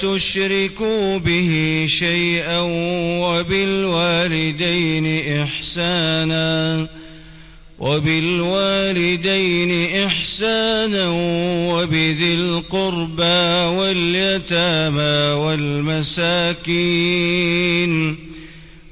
تشركوا به شيئا وبالوالدين إحساناً وبالوالدين إحسانا وبذي القربى واليتامى والمساكين.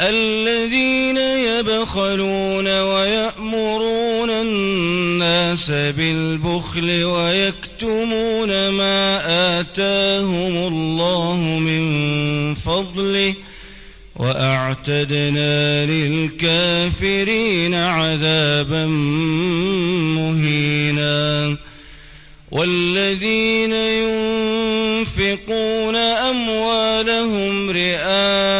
الذين يبخلون ويأمرون الناس بالبخل ويكتمون ما آتاهم الله من فضله وأعتدنا للكافرين عذابا مهينا. والذين ينفقون أموالهم رئاء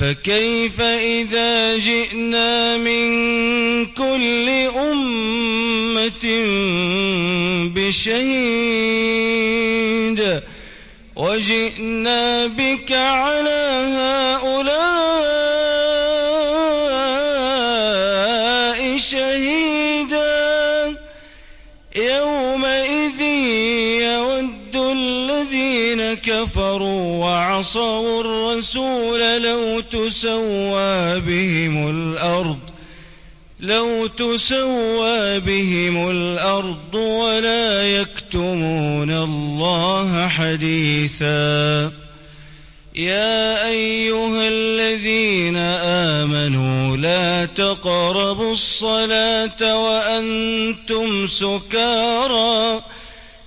فكيف إذا جئنا من كل أمة بشهيد وجئنا بك على هؤلاء وعصوا الرسول لو تسوى بهم الأرض لو تسوى بهم الأرض ولا يكتمون الله حديثا. يا أيها الذين آمنوا لا تقربوا الصلاة وأنتم سكارى.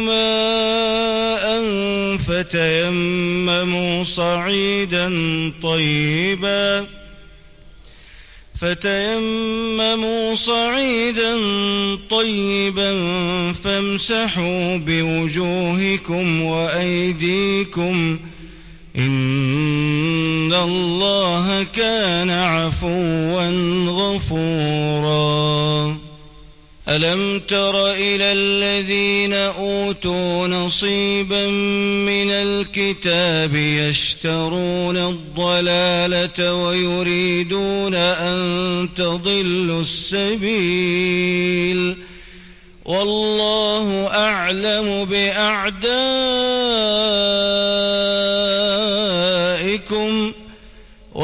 ماء فتيمموا صعيدا طيبا فتيمموا صعيدا طيبا فامسحوا بوجوهكم وأيديكم إن الله كان عفوا غفورا ألم تر إلى الذين أوتوا نصيبا من الكتاب يشترون الضلالة ويريدون أن تضلوا السبيل والله أعلم بأعدائكم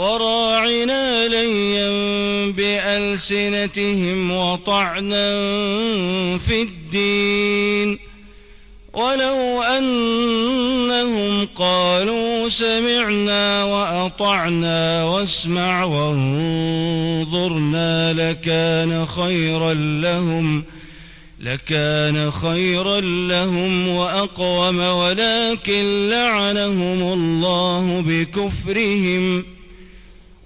وراعنا ليا بألسنتهم وطعنا في الدين. ولو أنهم قالوا سمعنا وأطعنا واسمع وانظرنا لكان خيرا لهم لكان خيرا لهم وأقوم ولكن لعنهم الله بكفرهم.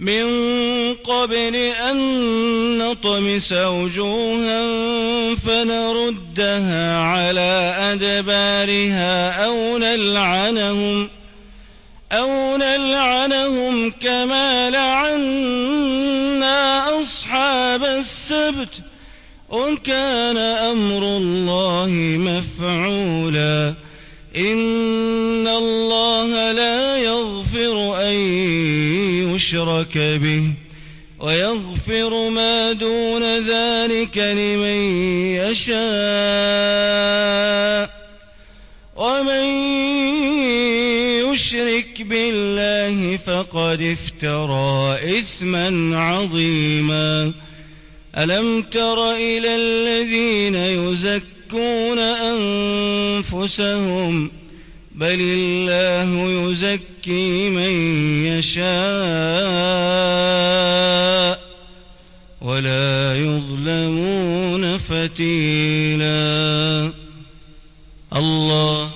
من قبل أن نطمس وجوها فنردها على أدبارها أو نلعنهم أو نلعنهم كما لعنا أصحاب السبت. وكان أمر الله مفعولا. إن الله لا يغفر أن يشرك به ويغفر ما دون ذلك لمن يشاء. ومن يشرك بالله فقد افترى إثما عظيما. ألم تر إلى الذين يزكون أنفسهم بل الله يزكي من يشاء ولا يظلمون فتيلا. الله